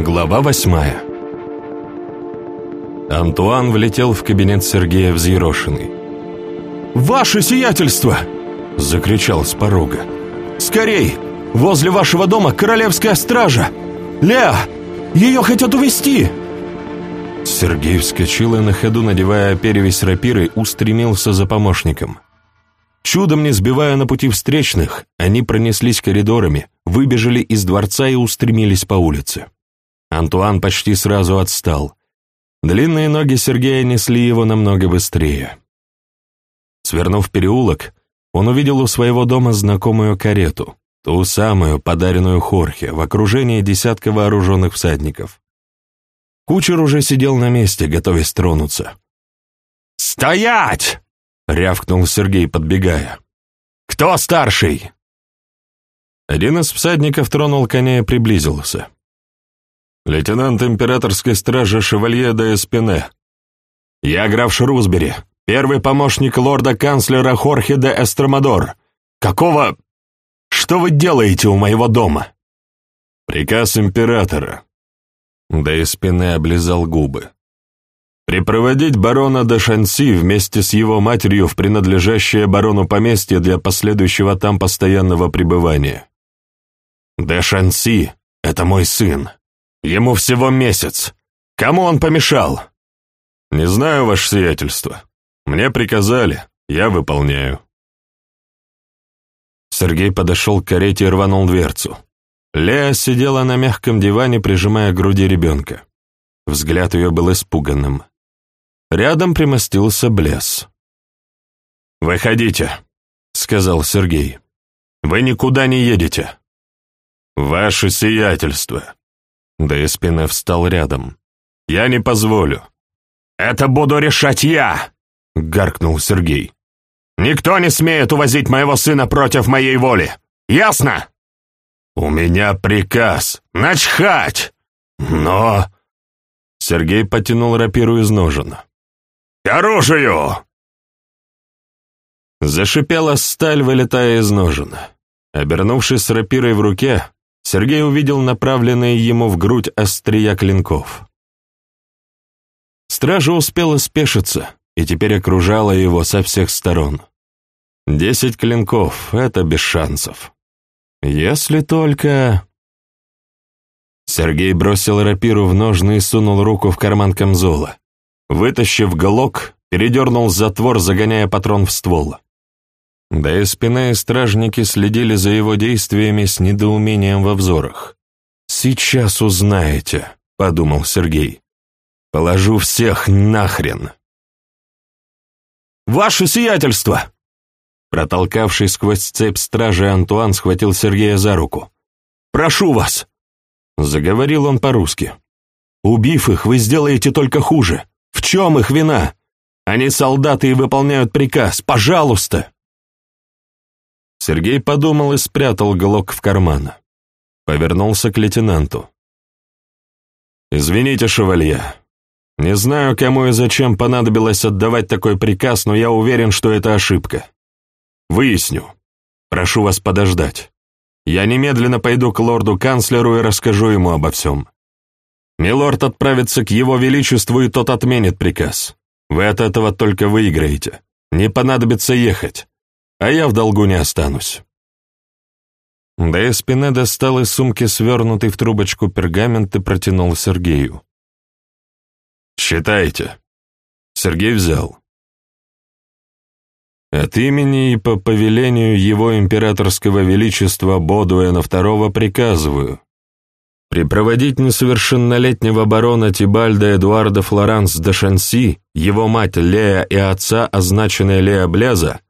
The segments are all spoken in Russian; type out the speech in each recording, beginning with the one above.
Глава восьмая Антуан влетел в кабинет Сергея взъерошенный. «Ваше сиятельство!» — закричал с порога. «Скорей! Возле вашего дома королевская стража! Леа! Ее хотят увести!» Сергей вскочил и на ходу, надевая перевязь рапиры, устремился за помощником. Чудом не сбивая на пути встречных, они пронеслись коридорами, выбежали из дворца и устремились по улице. Антуан почти сразу отстал. Длинные ноги Сергея несли его намного быстрее. Свернув переулок, он увидел у своего дома знакомую карету, ту самую, подаренную Хорхе, в окружении десятка вооруженных всадников. Кучер уже сидел на месте, готовясь тронуться. «Стоять!» — рявкнул Сергей, подбегая. «Кто старший?» Один из всадников тронул коня и приблизился. «Лейтенант императорской стражи Шевалье де Эспине. Я граф Шрусбери, первый помощник лорда-канцлера Хорхе де Эстромадор. Какого... Что вы делаете у моего дома?» «Приказ императора», да и спины облизал губы. Припроводить барона де Шанси вместе с его матерью в принадлежащее барону поместье для последующего там постоянного пребывания. Де Шанси — это мой сын. Ему всего месяц. Кому он помешал? Не знаю, ваше сиятельство. Мне приказали, я выполняю. Сергей подошел к карете и рванул дверцу. Леа сидела на мягком диване, прижимая к груди ребенка. Взгляд ее был испуганным. Рядом примостился Блес. «Выходите», — сказал Сергей. «Вы никуда не едете». «Ваше сиятельство». Да и спина встал рядом. «Я не позволю». «Это буду решать я», — гаркнул Сергей. «Никто не смеет увозить моего сына против моей воли. Ясно?» «У меня приказ! Начхать! Но...» Сергей потянул рапиру из ножен. «К оружию!» Зашипела сталь, вылетая из ножен. Обернувшись с рапирой в руке, Сергей увидел направленные ему в грудь острия клинков. Стража успела спешиться и теперь окружала его со всех сторон. Десять клинков — это без шансов. Если только... Сергей бросил рапиру в ножны и сунул руку в карман камзола. Вытащив глок, передернул затвор, загоняя патрон в ствол. Да и спина и стражники следили за его действиями с недоумением во взорах. «Сейчас узнаете», — подумал Сергей. «Положу всех нахрен!» «Ваше сиятельство!» Протолкавший сквозь цепь стражи Антуан схватил Сергея за руку. «Прошу вас!» Заговорил он по-русски. «Убив их, вы сделаете только хуже. В чем их вина? Они солдаты и выполняют приказ. Пожалуйста!» Сергей подумал и спрятал глок в карман. Повернулся к лейтенанту. «Извините, шевалье. Не знаю, кому и зачем понадобилось отдавать такой приказ, но я уверен, что это ошибка. Выясню. Прошу вас подождать. Я немедленно пойду к лорду-канцлеру и расскажу ему обо всем. Милорд отправится к его величеству, и тот отменит приказ. Вы от этого только выиграете. Не понадобится ехать, а я в долгу не останусь». Да спина достал из сумки свернутый в трубочку пергамент и протянул Сергею. «Считайте». Сергей взял. От имени и по повелению его императорского величества Бодуэна II приказываю припроводить несовершеннолетнего барона Тибальда Эдуарда Флоранс де Шанси, его мать Лея и отца, означенная Лея Блеза,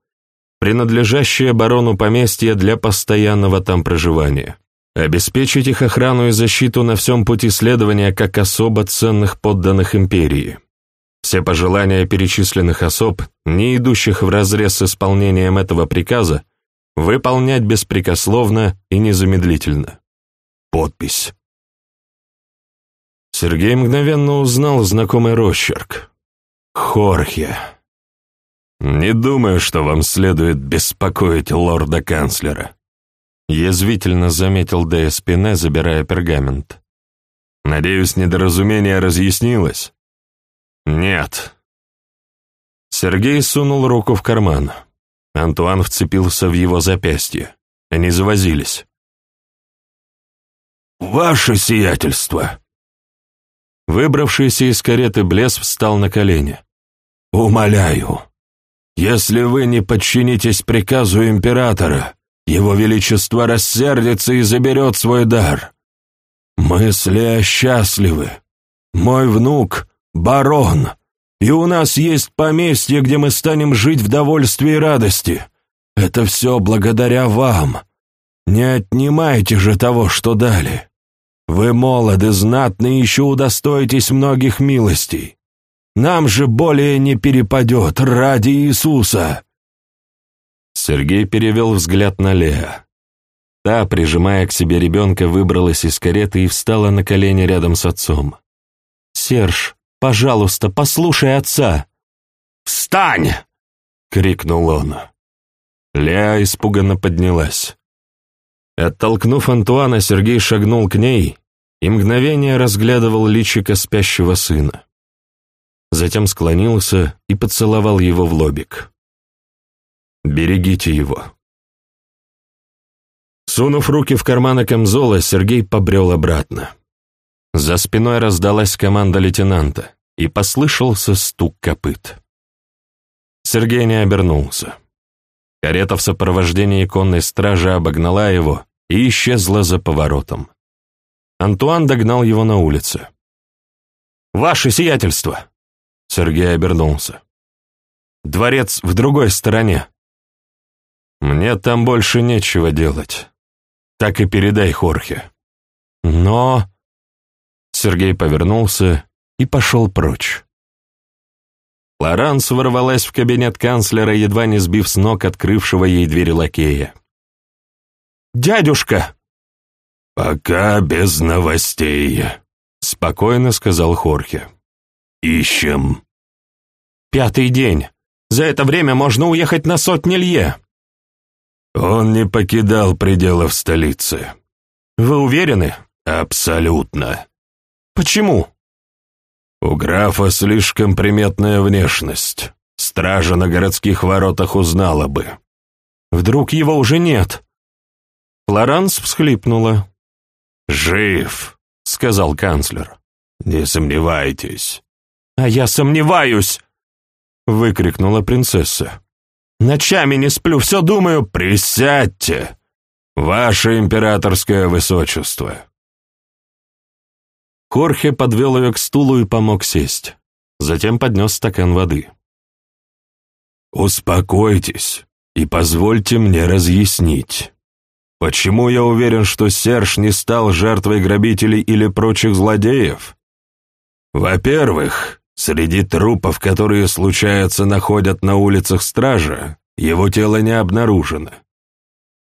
принадлежащее барону поместья для постоянного там проживания. Обеспечить их охрану и защиту на всем пути следования как особо ценных подданных империи. Все пожелания перечисленных особ, не идущих вразрез с исполнением этого приказа, выполнять беспрекословно и незамедлительно. Подпись. Сергей мгновенно узнал знакомый росчерк. Хорхе. «Не думаю, что вам следует беспокоить лорда-канцлера», язвительно заметил Де Спине, забирая пергамент. Надеюсь, недоразумение разъяснилось?» «Нет». Сергей сунул руку в карман. Антуан вцепился в его запястье. Они завозились. «Ваше сиятельство!» Выбравшийся из кареты Блес встал на колени. «Умоляю, если вы не подчинитесь приказу императора, его величество рассердится и заберет свой дар. Мысли счастливы. Мой внук — барон, и у нас есть поместье, где мы станем жить в довольстве и радости. Это все благодаря вам. Не отнимайте же того, что дали. Вы молоды, знатны и еще удостоитесь многих милостей. Нам же более не перепадет ради Иисуса!» Сергей перевел взгляд на Леа. Та, прижимая к себе ребенка, выбралась из кареты и встала на колени рядом с отцом. «Серж, пожалуйста, послушай отца!» «Встань!» — крикнул он. Леа испуганно поднялась. Оттолкнув Антуана, Сергей шагнул к ней и мгновение разглядывал личико спящего сына затем склонился и поцеловал его в лобик. «Берегите его». Сунув руки в карманы камзола, Сергей побрел обратно. За спиной раздалась команда лейтенанта, и послышался стук копыт. Сергей не обернулся. Карета в сопровождении конной стражи обогнала его и исчезла за поворотом. Антуан догнал его на улице. «Ваше сиятельство!» Сергей обернулся. «Дворец в другой стороне. Мне там больше нечего делать. Так и передай Хорхе». «Но...» Сергей повернулся и пошел прочь. Лоранс ворвалась в кабинет канцлера, едва не сбив с ног открывшего ей дверь лакея. «Дядюшка!» «Пока без новостей», — спокойно сказал Хорхе. «Ищем». «Пятый день. За это время можно уехать на сотни лье». «Он не покидал пределов столицы». «Вы уверены?» «Абсолютно». «Почему?» «У графа слишком приметная внешность. Стража на городских воротах узнала бы». «Вдруг его уже нет?» Флоранс всхлипнула. «Жив», — сказал канцлер. «Не сомневайтесь». «А я сомневаюсь!» — выкрикнула принцесса. «Ночами не сплю, все думаю, присядьте, ваше императорское высочество!» Хорхе подвел ее к стулу и помог сесть. Затем поднес стакан воды. «Успокойтесь и позвольте мне разъяснить, почему я уверен, что Серж не стал жертвой грабителей или прочих злодеев? Во-первых, Среди трупов, которые, случается, находят на улицах стража, его тело не обнаружено.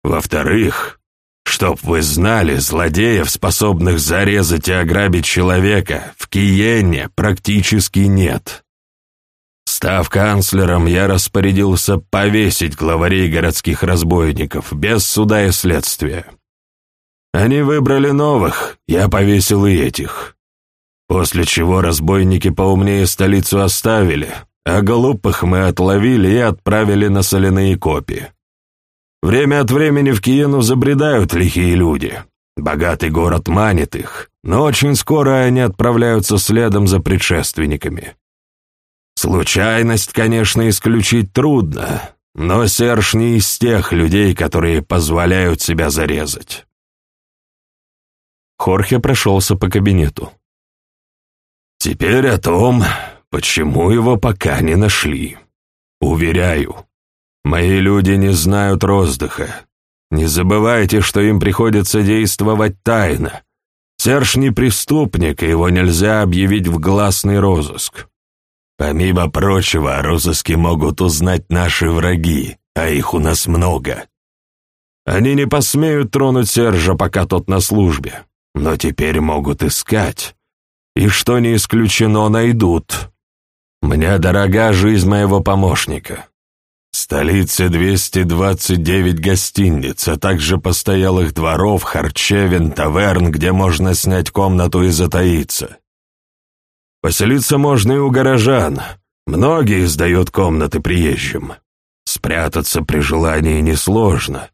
Во-вторых, чтоб вы знали, злодеев, способных зарезать и ограбить человека, в Киене практически нет. Став канцлером, я распорядился повесить главарей городских разбойников без суда и следствия. Они выбрали новых, я повесил и этих. После чего разбойники поумнее столицу оставили, а глупых мы отловили и отправили на соляные копи. Время от времени в Киену забредают лихие люди. Богатый город манит их, но очень скоро они отправляются следом за предшественниками. Случайность, конечно, исключить трудно, но Серж не из тех людей, которые позволяют себя зарезать. Хорхе прошелся по кабинету. Теперь о том, почему его пока не нашли. Уверяю, мои люди не знают роздыха. Не забывайте, что им приходится действовать тайно. Серж не преступник, и его нельзя объявить в гласный розыск. Помимо прочего, о розыске могут узнать наши враги, а их у нас много. Они не посмеют тронуть Сержа, пока тот на службе, но теперь могут искать и, что не исключено, найдут. Мне дорога жизнь моего помощника. В столице 229 гостиниц, а также постоялых дворов, харчевин, таверн, где можно снять комнату и затаиться. Поселиться можно и у горожан. Многие сдают комнаты приезжим. Спрятаться при желании несложно.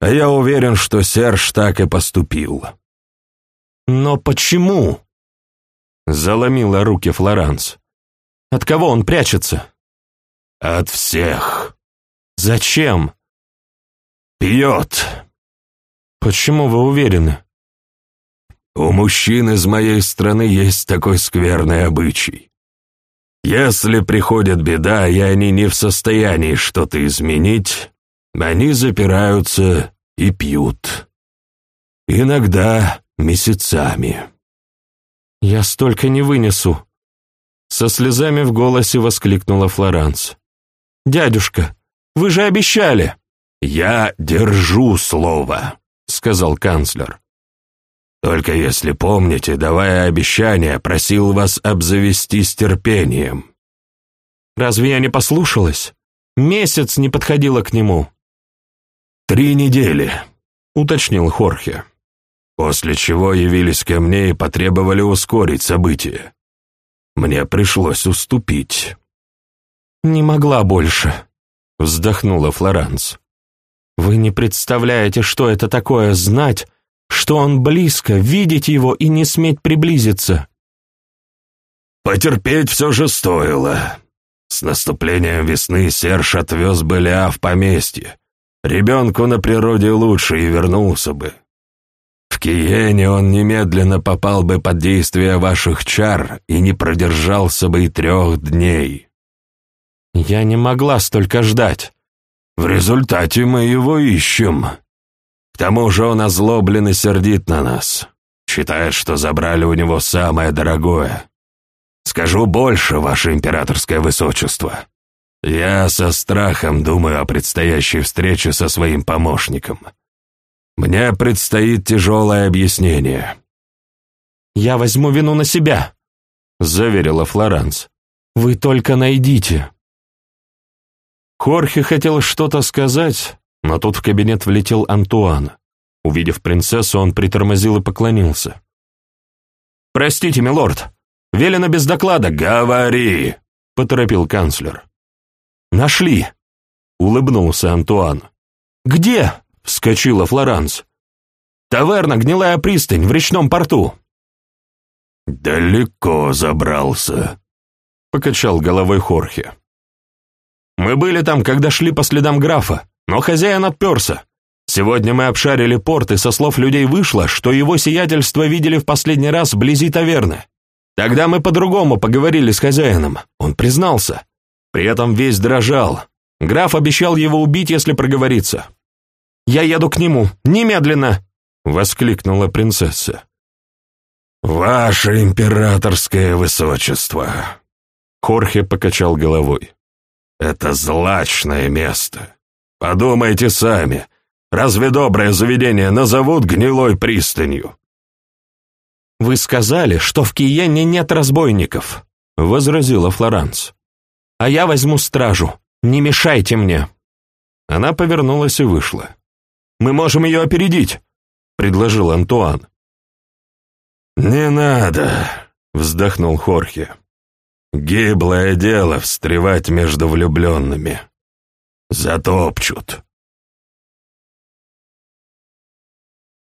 А я уверен, что Серж так и поступил. «Но почему?» — заломила руки Флоранс. «От кого он прячется?» «От всех». «Зачем?» «Пьет». «Почему вы уверены?» «У мужчин из моей страны есть такой скверный обычай. Если приходит беда, и они не в состоянии что-то изменить, они запираются и пьют. Иногда месяцами». «Я столько не вынесу!» Со слезами в голосе воскликнула Флоранс. «Дядюшка, вы же обещали!» «Я держу слово», — сказал канцлер. «Только если помните, давая обещание, просил вас обзавестись терпением». «Разве я не послушалась? Месяц не подходила к нему». «Три недели», — уточнил Хорхе. После чего явились ко мне и потребовали ускорить события. Мне пришлось уступить. «Не могла больше», — вздохнула Флоранс. «Вы не представляете, что это такое знать, что он близко, видеть его и не сметь приблизиться». «Потерпеть все же стоило. С наступлением весны Серж отвез Беля в поместье. Ребенку на природе лучше и вернулся бы. В Киене он немедленно попал бы под действие ваших чар и не продержался бы и трех дней. Я не могла столько ждать. В результате мы его ищем. К тому же он озлоблен и сердит на нас. Считает, что забрали у него самое дорогое. Скажу больше, ваше императорское высочество. Я со страхом думаю о предстоящей встрече со своим помощником. Мне предстоит тяжелое объяснение». «Я возьму вину на себя», — заверила Флоранс. «Вы только найдите». Хорхе хотел что-то сказать, но тут в кабинет влетел Антуан. Увидев принцессу, он притормозил и поклонился. «Простите, милорд, велено без доклада». «Говори», — поторопил канцлер. «Нашли», — улыбнулся Антуан. «Где?» Вскочила Флоранс. «Таверна «Гнилая пристань» в речном порту». «Далеко забрался», — покачал головой Хорхе. «Мы были там, когда шли по следам графа, но хозяин отперся. Сегодня мы обшарили порт, и со слов людей вышло, что его сиятельство видели в последний раз вблизи таверны. Тогда мы по-другому поговорили с хозяином, он признался. При этом весь дрожал. Граф обещал его убить, если проговорится. Я еду к нему! Немедленно!» — воскликнула принцесса. «Ваше императорское высочество!» Хорхе покачал головой. «Это злачное место. Подумайте сами, разве доброе заведение назовут гнилой пристанью?» «Вы сказали, что в Киене нет разбойников», — возразила Флоранс. «А я возьму стражу. Не мешайте мне». Она повернулась и вышла. Мы можем ее опередить», — предложил Антуан. «Не надо», — вздохнул Хорхе. «Гиблое дело встревать между влюбленными. Затопчут».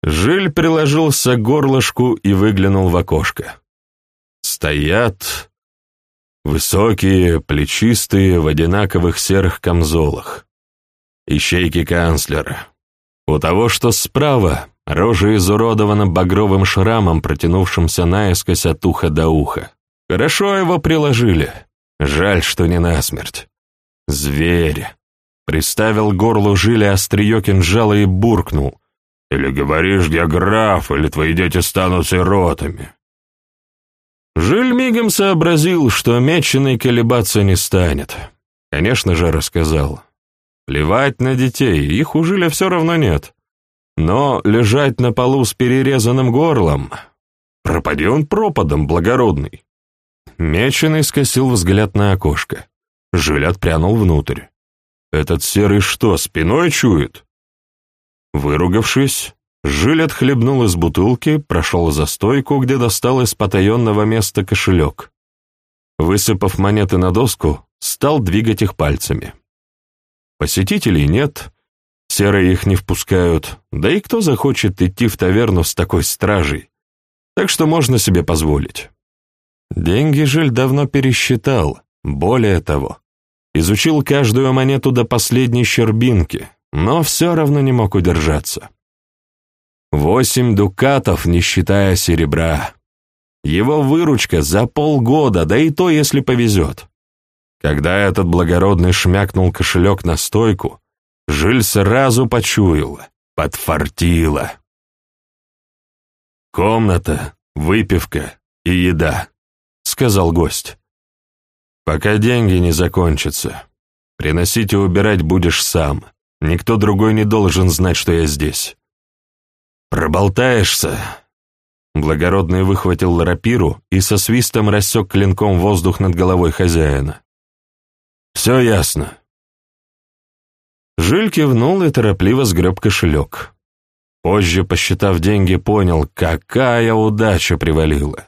Жиль приложился к горлышку и выглянул в окошко. Стоят высокие, плечистые, в одинаковых серых камзолах. Ищейки канцлера. У того, что справа, рожа изуродована багровым шрамом, протянувшимся наискось от уха до уха. Хорошо его приложили. Жаль, что не насмерть. Зверь. Приставил горлу жили острие кинжала и буркнул. «Или говоришь, я граф, или твои дети станут сиротами». Жиль мигом сообразил, что меченый колебаться не станет. Конечно же, рассказал. Плевать на детей, их у Жиля все равно нет. Но лежать на полу с перерезанным горлом... Пропади он пропадом, благородный. Меченый скосил взгляд на окошко. Жиль отпрянул внутрь. Этот серый что, спиной чует? Выругавшись, Жиль отхлебнул из бутылки, прошел за стойку, где достал из потаенного места кошелек. Высыпав монеты на доску, стал двигать их пальцами. Посетителей нет, серые их не впускают, да и кто захочет идти в таверну с такой стражей, так что можно себе позволить. Деньги Жиль давно пересчитал, более того, изучил каждую монету до последней щербинки, но все равно не мог удержаться. Восемь дукатов, не считая серебра. Его выручка за полгода, да и то, если повезет. Когда этот благородный шмякнул кошелек на стойку, Жиль сразу почуял, подфартило. «Комната, выпивка и еда», — сказал гость. «Пока деньги не закончатся. Приносить и убирать будешь сам. Никто другой не должен знать, что я здесь. Проболтаешься?» Благородный выхватил рапиру и со свистом рассек клинком воздух над головой хозяина. «Все ясно». Жиль кивнул и торопливо сгреб кошелек. Позже, посчитав деньги, понял, какая удача привалила.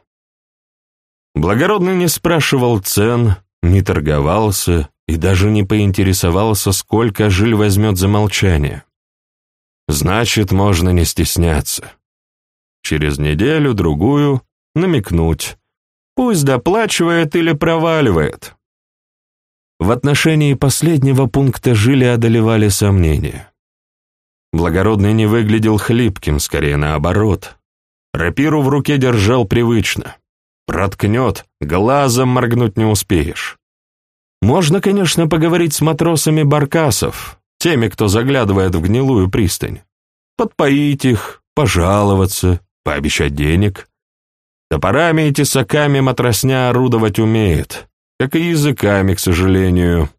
Благородный не спрашивал цен, не торговался и даже не поинтересовался, сколько Жиль возьмет за молчание. Значит, можно не стесняться. Через неделю-другую намекнуть. Пусть доплачивает или проваливает. В отношении последнего пункта Жили одолевали сомнения. Благородный не выглядел хлипким, скорее наоборот. Рапиру в руке держал привычно. Проткнет, глазом моргнуть не успеешь. Можно, конечно, поговорить с матросами баркасов, теми, кто заглядывает в гнилую пристань. Подпоить их, пожаловаться, пообещать денег. Топорами и тесаками матросня орудовать умеет, как и языками, к сожалению.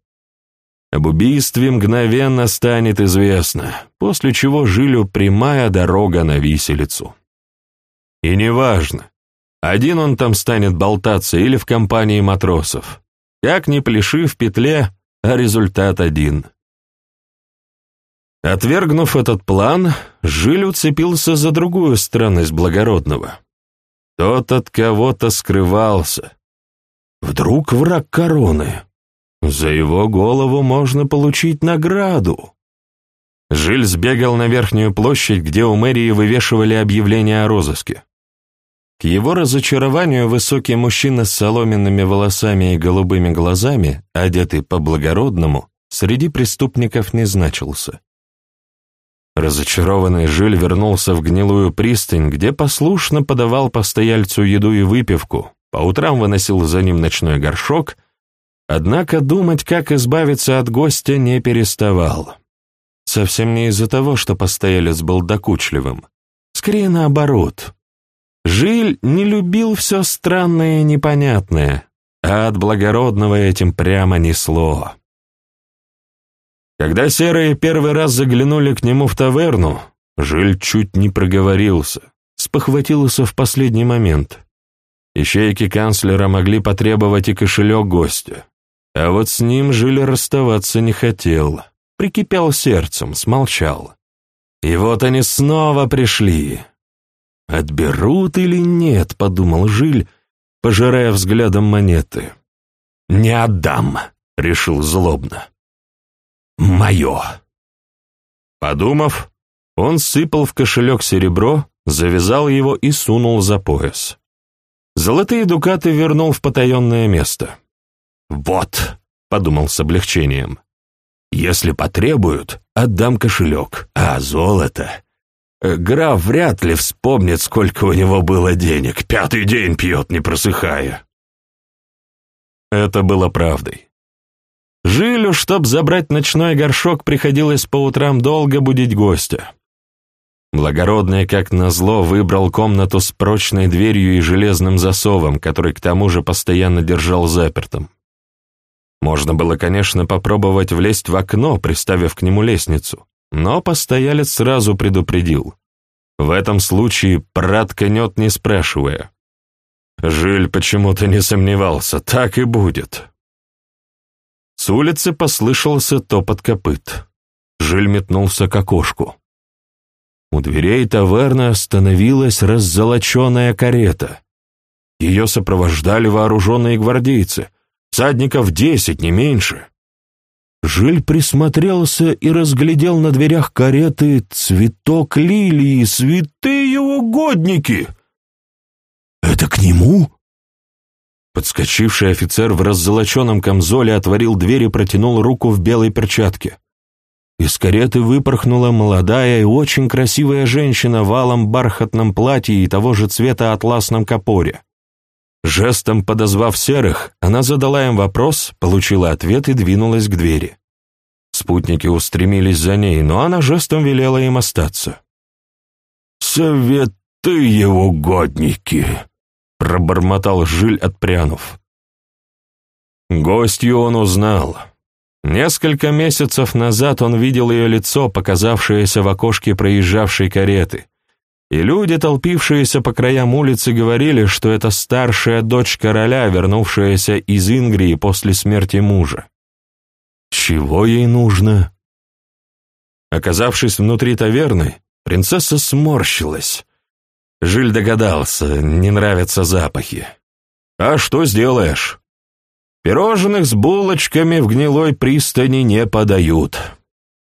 Об убийстве мгновенно станет известно, после чего Жилю прямая дорога на виселицу. И неважно, один он там станет болтаться или в компании матросов. Как ни пляши в петле, а результат один. Отвергнув этот план, Жиль уцепился за другую странность благородного. Тот от кого-то скрывался, Вдруг враг короны? За его голову можно получить награду. Жиль сбегал на верхнюю площадь, где у мэрии вывешивали объявление о розыске. К его разочарованию высокий мужчина с соломенными волосами и голубыми глазами, одетый по-благородному, среди преступников не значился. Разочарованный Жиль вернулся в гнилую пристань, где послушно подавал постояльцу еду и выпивку, по утрам выносил за ним ночной горшок, однако думать, как избавиться от гостя, не переставал. Совсем не из-за того, что постоялец был докучливым. Скорее наоборот. Жиль не любил все странное и непонятное, а от благородного этим прямо несло. Когда серые первый раз заглянули к нему в таверну, Жиль чуть не проговорился, спохватился в последний момент. Ищейки канцлера могли потребовать и кошелек гостя. А вот с ним Жиль расставаться не хотел. Прикипел сердцем, смолчал. И вот они снова пришли. «Отберут или нет?» — подумал Жиль, пожирая взглядом монеты. «Не отдам», — решил злобно. «Мое». Подумав, он сыпал в кошелек серебро, завязал его и сунул за пояс. Золотые дукаты вернул в потаенное место. «Вот», — подумал с облегчением, — «если потребуют, отдам кошелек, а золото...» э, Граф вряд ли вспомнит, сколько у него было денег. Пятый день пьет, не просыхая. Это было правдой. Жилю, чтоб забрать ночной горшок, приходилось по утрам долго будить гостя. Благородный, как назло, выбрал комнату с прочной дверью и железным засовом, который к тому же постоянно держал запертым. Можно было, конечно, попробовать влезть в окно, приставив к нему лестницу, но постоялец сразу предупредил. В этом случае проткнет, не спрашивая. Жиль почему-то не сомневался, так и будет. С улицы послышался топот копыт. Жиль метнулся к окошку. У дверей таверны остановилась раззолоченная карета. Ее сопровождали вооруженные гвардейцы, всадников десять, не меньше. Жиль присмотрелся и разглядел на дверях кареты цветок лилии, святые угодники. «Это к нему?» Подскочивший офицер в раззолоченном камзоле отворил дверь и протянул руку в белой перчатке. Из кареты выпорхнула молодая и очень красивая женщина в алом бархатном платье и того же цвета атласном капоре. Жестом подозвав серых, она задала им вопрос, получила ответ и двинулась к двери. Спутники устремились за ней, но она жестом велела им остаться. «Святые угодники!» — пробормотал Жиль, отпрянув. Гостью он узнал. Несколько месяцев назад он видел ее лицо, показавшееся в окошке проезжавшей кареты, и люди, толпившиеся по краям улицы, говорили, что это старшая дочь короля, вернувшаяся из Ингрии после смерти мужа. Чего ей нужно? Оказавшись внутри таверны, принцесса сморщилась. Жиль догадался, не нравятся запахи. А что сделаешь? Пирожных с булочками в гнилой пристани не подают.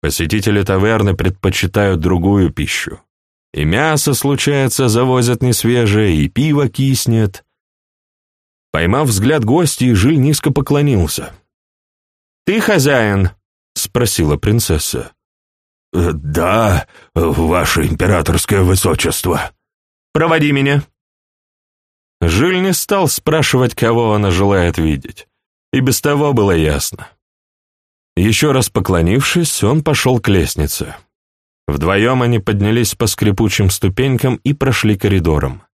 Посетители таверны предпочитают другую пищу. И мясо, случается, завозят несвежее, и пиво киснет. Поймав взгляд гостей, Жиль низко поклонился. «Ты хозяин?» — спросила принцесса. «Э, «Да, ваше императорское высочество». «Проводи меня». Жиль не стал спрашивать, кого она желает видеть и без того было ясно. Еще раз поклонившись, он пошел к лестнице. Вдвоем они поднялись по скрипучим ступенькам и прошли коридором.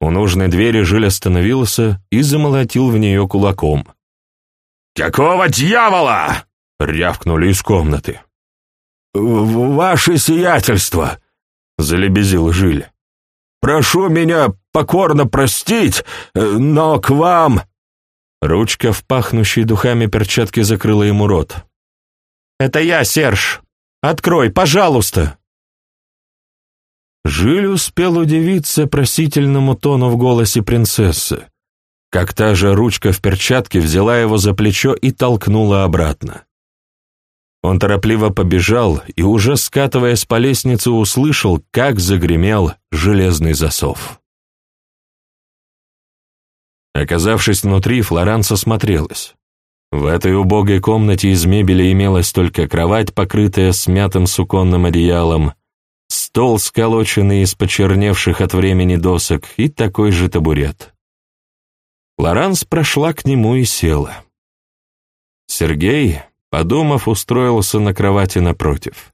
У нужной двери Жиль остановился и замолотил в нее кулаком. «Какого дьявола?» — рявкнули из комнаты. «Ваше сиятельство!» — залебезил Жиль. «Прошу меня покорно простить, но к вам...» Ручка в пахнущей духами перчатке закрыла ему рот. «Это я, Серж! Открой, пожалуйста!» Жиль успел удивиться просительному тону в голосе принцессы, как та же ручка в перчатке взяла его за плечо и толкнула обратно. Он торопливо побежал и, уже скатываясь по лестнице, услышал, как загремел железный засов. Оказавшись внутри, Флоранс осмотрелась. В этой убогой комнате из мебели имелась только кровать, покрытая смятым суконным одеялом, стол, сколоченный из почерневших от времени досок, и такой же табурет. Флоранс прошла к нему и села. Сергей, подумав, устроился на кровати напротив.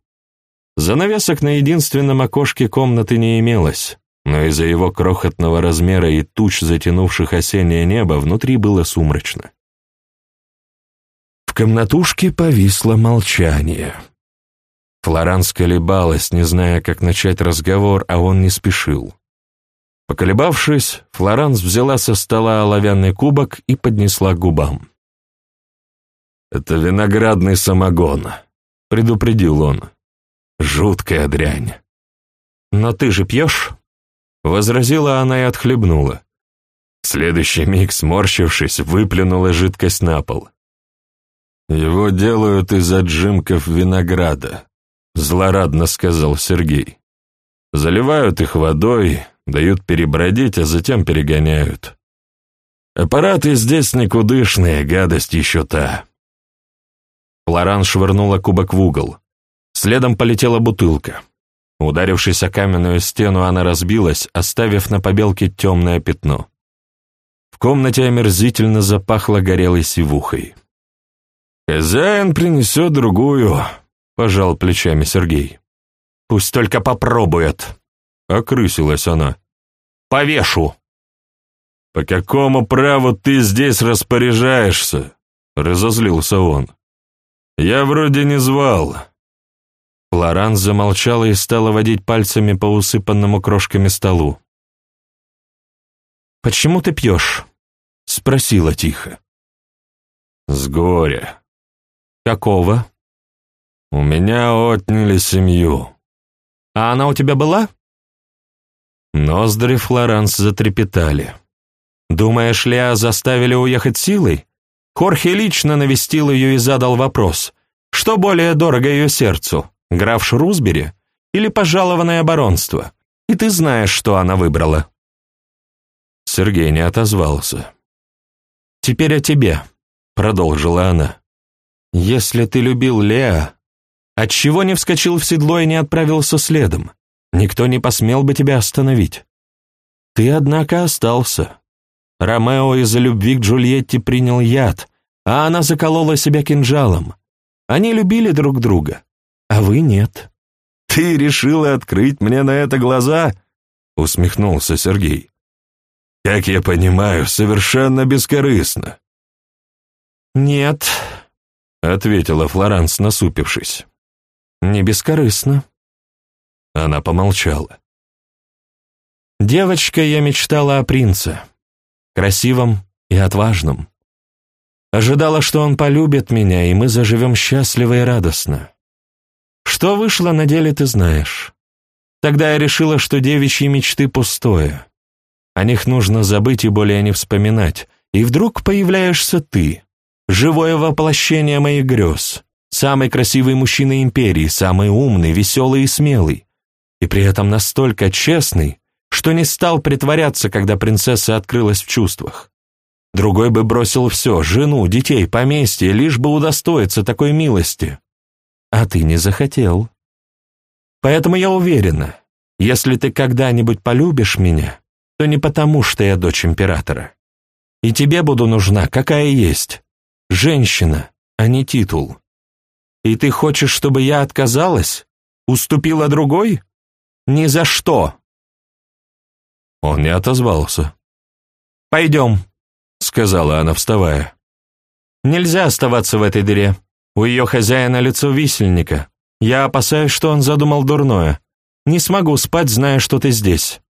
Занавесок на единственном окошке комнаты не имелось, но из-за его крохотного размера и туч, затянувших осеннее небо, внутри было сумрачно. В комнатушке повисло молчание. Флоранс колебалась, не зная, как начать разговор, а он не спешил. Поколебавшись, Флоранс взяла со стола оловянный кубок и поднесла к губам. «Это виноградный самогон», — предупредил он. «Жуткая дрянь». «Но ты же пьешь?» Возразила она и отхлебнула. В следующий миг, сморщившись, выплюнула жидкость на пол. «Его делают из отжимков винограда», — злорадно сказал Сергей. «Заливают их водой, дают перебродить, а затем перегоняют. Аппараты здесь никудышные, гадость еще та». Флоран швырнула кубок в угол. Следом полетела бутылка. Ударившись о каменную стену, она разбилась, оставив на побелке темное пятно. В комнате омерзительно запахло горелой сивухой. «Хозяин принесет другую», — пожал плечами Сергей. «Пусть только попробует», — окрысилась она. «Повешу». «По какому праву ты здесь распоряжаешься?» — разозлился он. «Я вроде не звал». Флоран замолчала и стала водить пальцами по усыпанному крошками столу. «Почему ты пьешь?» — спросила тихо. «С горя», Какого? У меня отняли семью. А она у тебя была? Ноздри Флоранс затрепетали. Думаешь, Леа заставили уехать силой? Хорхе лично навестил ее и задал вопрос, что более дорого ее сердцу, граф Шрусбери или пожалованное баронство? И ты знаешь, что она выбрала. Сергей не отозвался. «Теперь о тебе», — продолжила она. «Если ты любил Леа, отчего не вскочил в седло и не отправился следом? Никто не посмел бы тебя остановить. Ты, однако, остался. Ромео из-за любви к Джульетте принял яд, а она заколола себя кинжалом. Они любили друг друга, а вы нет. Ты решила открыть мне на это глаза?» — усмехнулся Сергей. «Как я понимаю, совершенно бескорыстно». «Нет», — ответила Флоранс, насупившись. «Не бескорыстно». Она помолчала. «Девочка, я мечтала о принце, красивом и отважном. Ожидала, что он полюбит меня, и мы заживем счастливо и радостно. Что вышло на деле, ты знаешь. Тогда я решила, что девичьи мечты пустое. О них нужно забыть и более не вспоминать. И вдруг появляешься ты, живое воплощение моих грез, самый красивый мужчина империи, самый умный, веселый и смелый, и при этом настолько честный, что не стал притворяться, когда принцесса открылась в чувствах. Другой бы бросил все, жену, детей, поместье, лишь бы удостоиться такой милости. А ты не захотел. Поэтому я уверена, если ты когда-нибудь полюбишь меня, то не потому, что я дочь императора. И тебе буду нужна, какая есть. Женщина, а не титул. И ты хочешь, чтобы я отказалась? Уступила другой? Ни за что. Он не отозвался. «Пойдем», — сказала она, вставая. «Нельзя оставаться в этой дыре. У ее хозяина лицо висельника. Я опасаюсь, что он задумал дурное. Не смогу спать, зная, что ты здесь.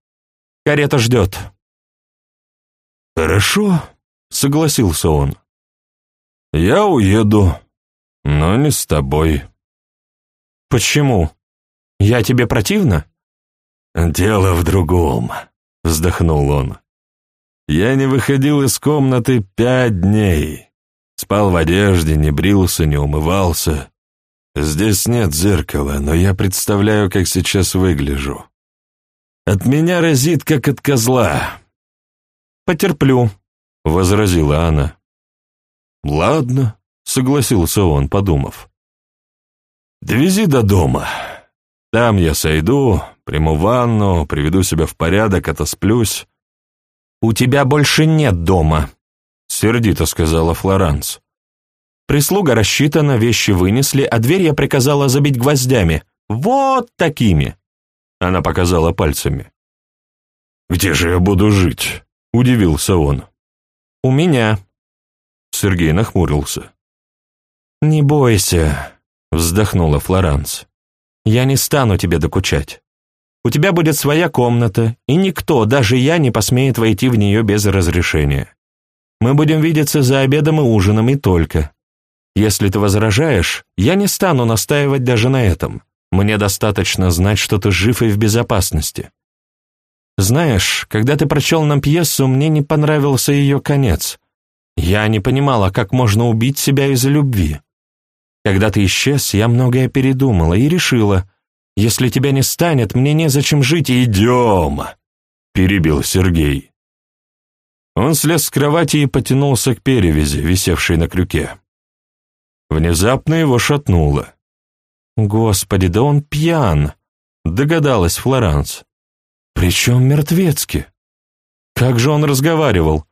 Карета ждет». «Хорошо», — согласился он. «Я уеду, но не с тобой». «Почему? Я тебе противна?» «Дело в другом», — вздохнул он. «Я не выходил из комнаты пять дней. Спал в одежде, не брился, не умывался. Здесь нет зеркала, но я представляю, как сейчас выгляжу. От меня разит, как от козла». «Потерплю», — возразила она. «Ладно», — согласился он, подумав. «Довези до дома. Там я сойду, приму ванну, приведу себя в порядок, отосплюсь». «У тебя больше нет дома», сердито сказала Флоранс. Прислуга рассчитана, вещи вынесли, а дверь я приказала забить гвоздями. Вот такими. Она показала пальцами. «Где же я буду жить?» — удивился он. «У меня». Сергей нахмурился. «Не бойся», — вздохнула Флоранс. «Я не стану тебе докучать. У тебя будет своя комната, и никто, даже я, не посмеет войти в нее без разрешения. Мы будем видеться за обедом и ужином и только. Если ты возражаешь, я не стану настаивать даже на этом. Мне достаточно знать, что ты жив и в безопасности. Знаешь, когда ты прочел нам пьесу, мне не понравился ее конец. Я не понимала, как можно убить себя из-за любви. Когда ты исчез, я многое передумала и решила, если тебя не станет, мне незачем жить, идем, перебил Сергей. Он слез с кровати и потянулся к перевязи, висевшей на крюке. Внезапно его шатнуло. «Господи, да он пьян!» — догадалась Флоранс. «Причем мертвецки? Как же он разговаривал?»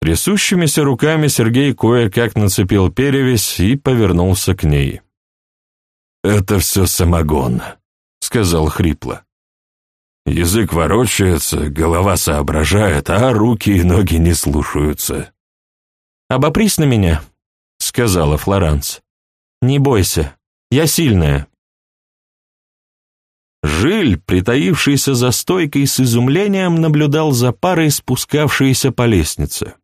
Трясущимися руками Сергей кое-как нацепил перевязь и повернулся к ней. «Это все самогон», — сказал хрипло. Язык ворочается, голова соображает, а руки и ноги не слушаются. «Обопрись на меня», — сказала Флоранс. «Не бойся, я сильная». Жиль, притаившийся за стойкой, с изумлением наблюдал за парой, спускавшейся по лестнице.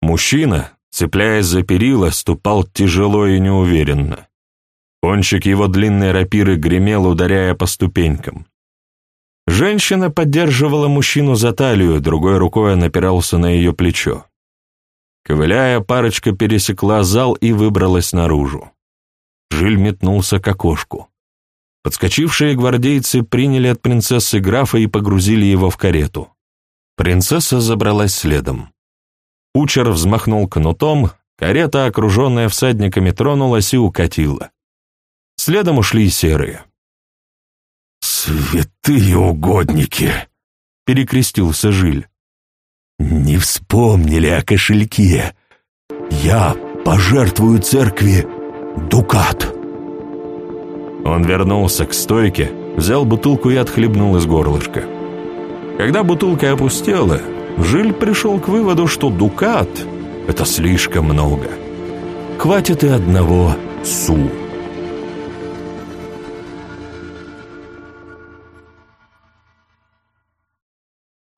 Мужчина, Цепляясь за перила, ступал тяжело и неуверенно. Кончик его длинной рапиры гремел, ударяя по ступенькам. Женщина поддерживала мужчину за талию, другой рукой он опирался на ее плечо. Ковыляя, парочка пересекла зал и выбралась наружу. Жиль метнулся к окошку. Подскочившие гвардейцы приняли от принцессы графа и погрузили его в карету. Принцесса забралась следом. Кучер взмахнул кнутом, карета, окруженная всадниками, тронулась и укатила. Следом ушли серые. «Святые угодники!» — перекрестился Жиль. «Не вспомнили о кошельке. Я пожертвую церкви дукат». Он вернулся к стойке, взял бутылку и отхлебнул из горлышка. Когда бутылка опустела, Жиль пришел к выводу, что дукат — это слишком много. Хватит и одного су.